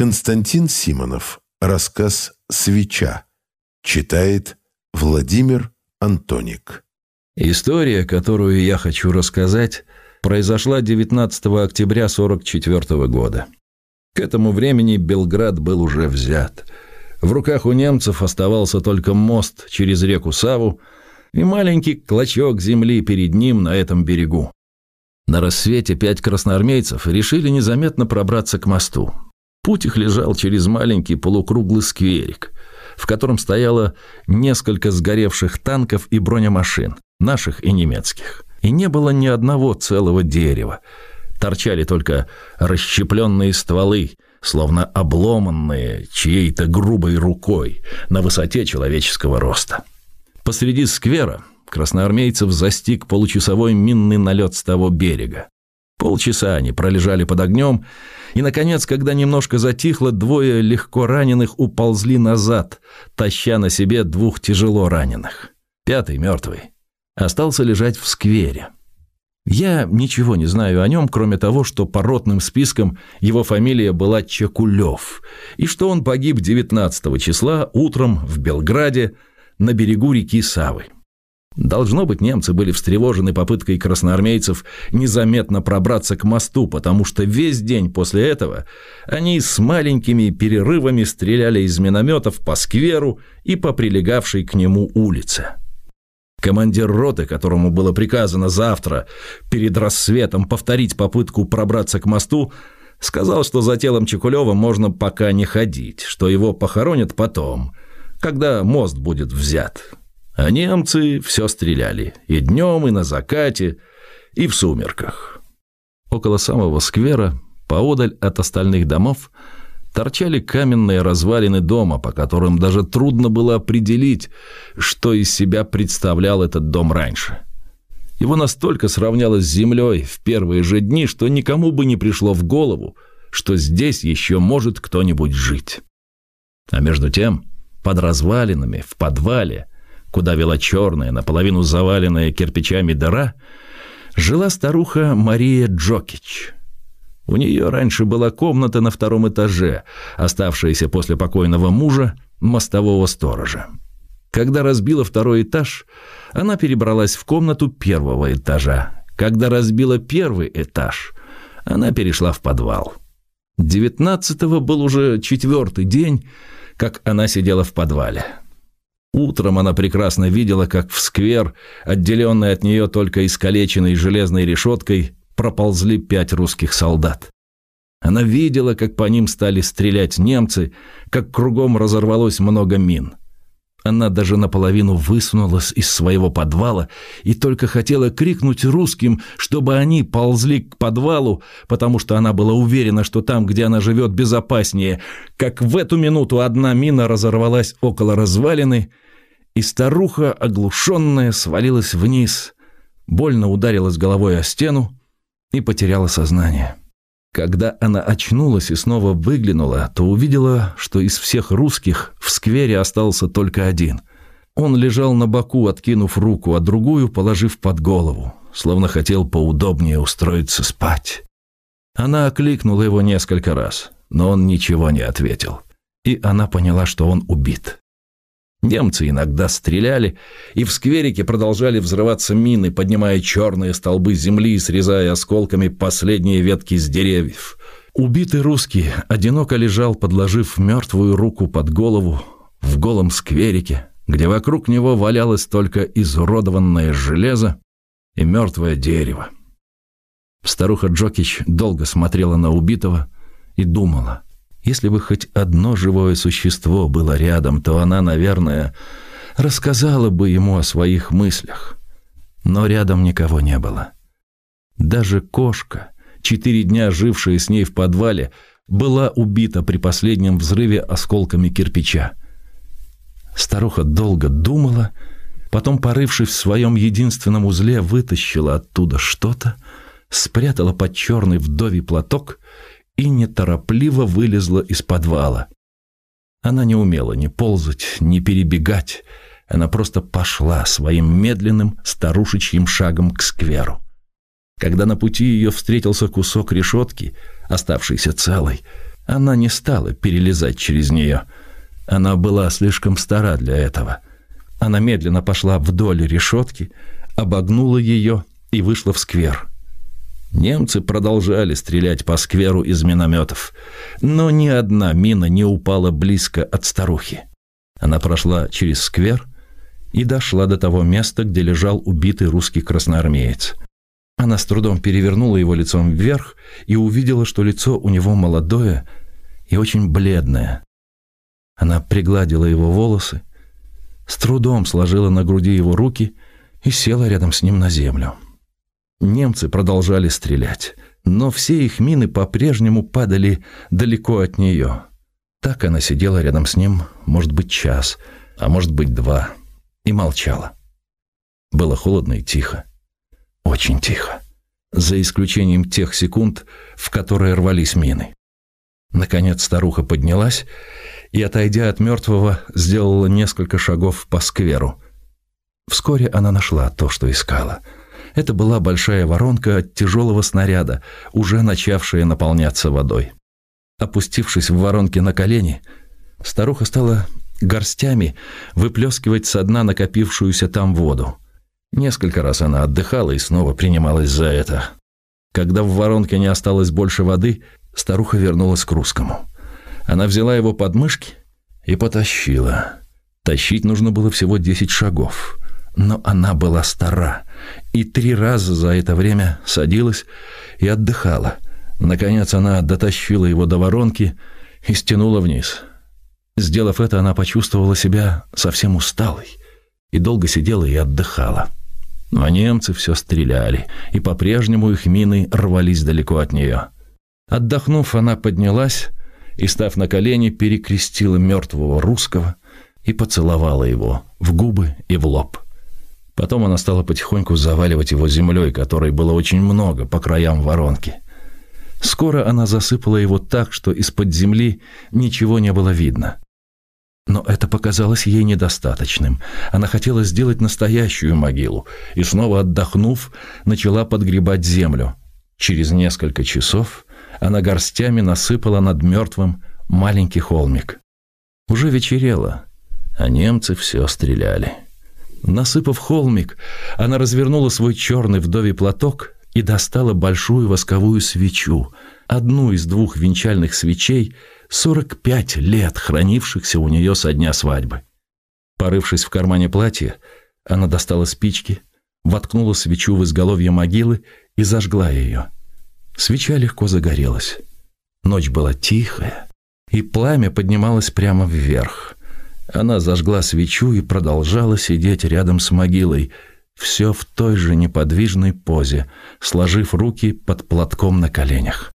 Константин Симонов. Рассказ «Свеча». Читает Владимир Антоник. История, которую я хочу рассказать, произошла 19 октября 1944 года. К этому времени Белград был уже взят. В руках у немцев оставался только мост через реку Саву и маленький клочок земли перед ним на этом берегу. На рассвете пять красноармейцев решили незаметно пробраться к мосту. Путь их лежал через маленький полукруглый скверик, в котором стояло несколько сгоревших танков и бронемашин, наших и немецких. И не было ни одного целого дерева. Торчали только расщепленные стволы, словно обломанные чьей-то грубой рукой на высоте человеческого роста. Посреди сквера красноармейцев застиг получасовой минный налет с того берега. Полчаса они пролежали под огнем, и, наконец, когда немножко затихло, двое легко раненых уползли назад, таща на себе двух тяжело раненых. Пятый, мертвый, остался лежать в сквере. Я ничего не знаю о нем, кроме того, что по ротным спискам его фамилия была Чекулев, и что он погиб 19 числа утром в Белграде на берегу реки Савы. Должно быть, немцы были встревожены попыткой красноармейцев незаметно пробраться к мосту, потому что весь день после этого они с маленькими перерывами стреляли из минометов по скверу и по прилегавшей к нему улице. Командир роты, которому было приказано завтра перед рассветом повторить попытку пробраться к мосту, сказал, что за телом Чекулева можно пока не ходить, что его похоронят потом, когда мост будет взят. А немцы все стреляли. И днем, и на закате, и в сумерках. Около самого сквера, поодаль от остальных домов, торчали каменные развалины дома, по которым даже трудно было определить, что из себя представлял этот дом раньше. Его настолько сравнялось с землей в первые же дни, что никому бы не пришло в голову, что здесь еще может кто-нибудь жить. А между тем, под развалинами, в подвале, куда вела черная, наполовину заваленная кирпичами дыра, жила старуха Мария Джокич. У нее раньше была комната на втором этаже, оставшаяся после покойного мужа, мостового сторожа. Когда разбила второй этаж, она перебралась в комнату первого этажа. Когда разбила первый этаж, она перешла в подвал. Девятнадцатого был уже четвертый день, как она сидела в подвале. Утром она прекрасно видела, как в сквер, отделенный от нее только искалеченной железной решеткой, проползли пять русских солдат. Она видела, как по ним стали стрелять немцы, как кругом разорвалось много мин. Она даже наполовину высунулась из своего подвала и только хотела крикнуть русским, чтобы они ползли к подвалу, потому что она была уверена, что там, где она живет, безопаснее, как в эту минуту одна мина разорвалась около развалины, и старуха, оглушенная, свалилась вниз, больно ударилась головой о стену и потеряла сознание. Когда она очнулась и снова выглянула, то увидела, что из всех русских в сквере остался только один. Он лежал на боку, откинув руку, а другую положив под голову, словно хотел поудобнее устроиться спать. Она окликнула его несколько раз, но он ничего не ответил. И она поняла, что он убит. Немцы иногда стреляли, и в скверике продолжали взрываться мины, поднимая черные столбы земли и срезая осколками последние ветки с деревьев. Убитый русский одиноко лежал, подложив мертвую руку под голову в голом скверике, где вокруг него валялось только изуродованное железо и мертвое дерево. Старуха Джокич долго смотрела на убитого и думала – если бы хоть одно живое существо было рядом, то она, наверное, рассказала бы ему о своих мыслях. Но рядом никого не было. Даже кошка, четыре дня жившая с ней в подвале, была убита при последнем взрыве осколками кирпича. Старуха долго думала, потом, порывшись в своем единственном узле, вытащила оттуда что-то, спрятала под черный вдовий платок и неторопливо вылезла из подвала. Она не умела ни ползать, ни перебегать. Она просто пошла своим медленным старушечьим шагом к скверу. Когда на пути ее встретился кусок решетки, оставшийся целой, Она не стала перелезать через нее. Она была слишком стара для этого. Она медленно пошла вдоль решетки, обогнула ее и вышла в сквер. Немцы продолжали стрелять по скверу из минометов, но ни одна мина не упала близко от старухи. Она прошла через сквер и дошла до того места, где лежал убитый русский красноармеец. Она с трудом перевернула его лицом вверх и увидела, что лицо у него молодое и очень бледное. Она пригладила его волосы, с трудом сложила на груди его руки и села рядом с ним на землю. Немцы продолжали стрелять, но все их мины по-прежнему падали далеко от нее. Так она сидела рядом с ним, может быть, час, а может быть, два, и молчала. Было холодно и тихо. Очень тихо. За исключением тех секунд, в которые рвались мины. Наконец старуха поднялась и, отойдя от мертвого, сделала несколько шагов по скверу. Вскоре она нашла то, что искала — это была большая воронка от тяжелого снаряда, уже начавшая наполняться водой. Опустившись в воронке на колени, старуха стала горстями выплескивать со дна накопившуюся там воду. Несколько раз она отдыхала и снова принималась за это. Когда в воронке не осталось больше воды, старуха вернулась к русскому. Она взяла его под мышки и потащила. Тащить нужно было всего десять шагов. Но она была стара и три раза за это время садилась и отдыхала. Наконец она дотащила его до воронки и стянула вниз. Сделав это, она почувствовала себя совсем усталой и долго сидела и отдыхала. Но немцы все стреляли, и по-прежнему их мины рвались далеко от нее. Отдохнув, она поднялась и, став на колени, перекрестила мертвого русского и поцеловала его в губы и в лоб. Потом она стала потихоньку заваливать его землей, которой было очень много по краям воронки. Скоро она засыпала его так, что из-под земли ничего не было видно. Но это показалось ей недостаточным. Она хотела сделать настоящую могилу и, снова отдохнув, начала подгребать землю. Через несколько часов она горстями насыпала над мертвым маленький холмик. Уже вечерело, а немцы все стреляли. Насыпав холмик, она развернула свой черный вдовий платок и достала большую восковую свечу, одну из двух венчальных свечей, 45 лет хранившихся у нее со дня свадьбы. Порывшись в кармане платья, она достала спички, воткнула свечу в изголовье могилы и зажгла ее. Свеча легко загорелась. Ночь была тихая, и пламя поднималось прямо вверх. Она зажгла свечу и продолжала сидеть рядом с могилой, все в той же неподвижной позе, сложив руки под платком на коленях.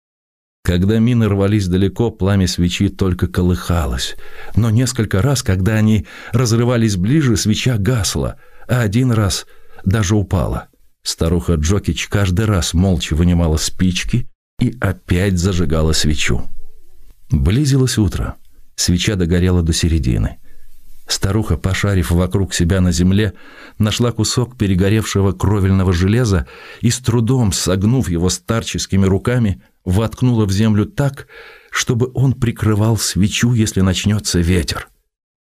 Когда мины рвались далеко, пламя свечи только колыхалось. Но несколько раз, когда они разрывались ближе, свеча гасла, а один раз даже упала. Старуха Джокич каждый раз молча вынимала спички и опять зажигала свечу. Близилось утро. Свеча догорела до середины. Старуха, пошарив вокруг себя на земле, нашла кусок перегоревшего кровельного железа и с трудом, согнув его старческими руками, воткнула в землю так, чтобы он прикрывал свечу, если начнется ветер.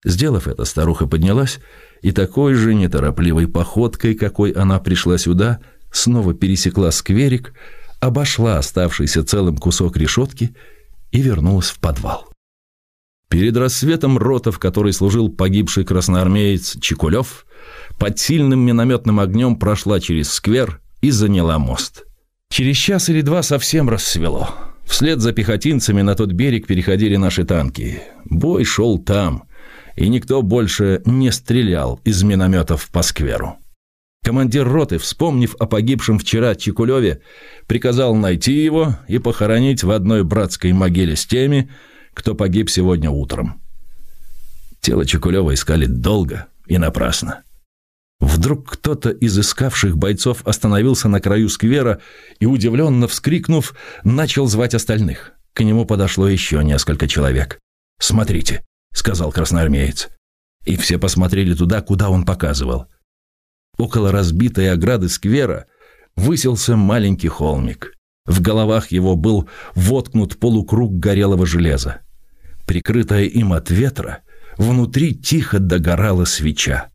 Сделав это, старуха поднялась и такой же неторопливой походкой, какой она пришла сюда, снова пересекла скверик, обошла оставшийся целым кусок решетки и вернулась в подвал. Перед рассветом рота, в которой служил погибший красноармеец Чекулев, под сильным минометным огнем прошла через сквер и заняла мост. Через час или два совсем рассвело. Вслед за пехотинцами на тот берег переходили наши танки. Бой шел там, и никто больше не стрелял из минометов по скверу. Командир роты, вспомнив о погибшем вчера Чекулеве, приказал найти его и похоронить в одной братской могиле с теми, кто погиб сегодня утром. Тело Чекулева искали долго и напрасно. Вдруг кто-то из искавших бойцов остановился на краю сквера и, удивленно вскрикнув, начал звать остальных. К нему подошло еще несколько человек. «Смотрите», — сказал красноармеец. И все посмотрели туда, куда он показывал. Около разбитой ограды сквера высился маленький холмик. В головах его был воткнут полукруг горелого железа. Прикрытая им от ветра, внутри тихо догорала свеча.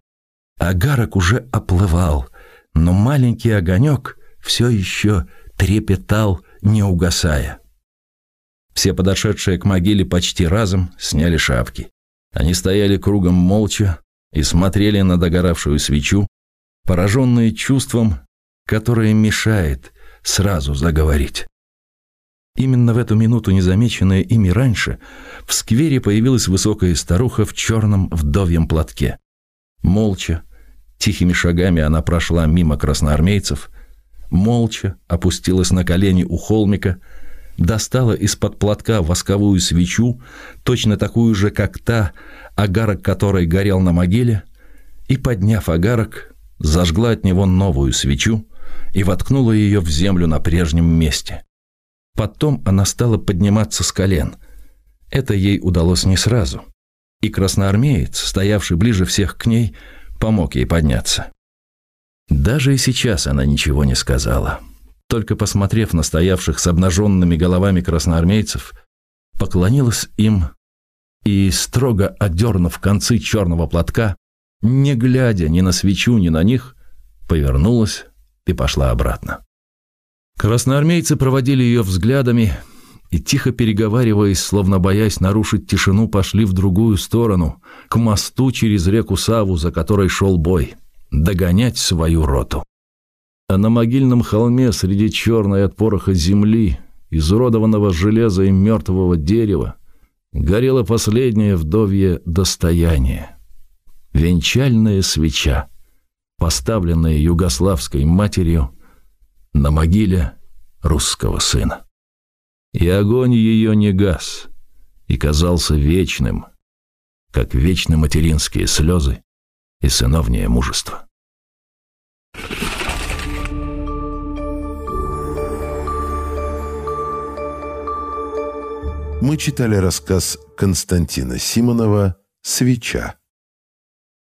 Агарок уже оплывал, но маленький огонек все еще трепетал, не угасая. Все подошедшие к могиле почти разом сняли шапки. Они стояли кругом молча и смотрели на догоравшую свечу, пораженные чувством, которое мешает сразу заговорить. Именно в эту минуту, незамеченная ими раньше, в сквере появилась высокая старуха в черном вдовьем платке. Молча, тихими шагами она прошла мимо красноармейцев, молча опустилась на колени у холмика, достала из-под платка восковую свечу, точно такую же, как та, агарок которой горел на могиле, и, подняв агарок, зажгла от него новую свечу и воткнула ее в землю на прежнем месте. Потом она стала подниматься с колен. Это ей удалось не сразу. И красноармеец, стоявший ближе всех к ней, помог ей подняться. Даже и сейчас она ничего не сказала. Только посмотрев на стоявших с обнаженными головами красноармейцев, поклонилась им и, строго одернув концы черного платка, не глядя ни на свечу, ни на них, повернулась и пошла обратно. Красноармейцы проводили ее взглядами и, тихо переговариваясь, словно боясь нарушить тишину, пошли в другую сторону, к мосту через реку Саву, за которой шел бой, догонять свою роту. А на могильном холме среди черной от пороха земли, изуродованного железа и мертвого дерева, горело последнее вдовье достояние. Венчальная свеча, поставленная югославской матерью на могиле русского сына. И огонь ее не гас, и казался вечным, как вечны материнские слезы и сыновнее мужество. Мы читали рассказ Константина Симонова «Свеча».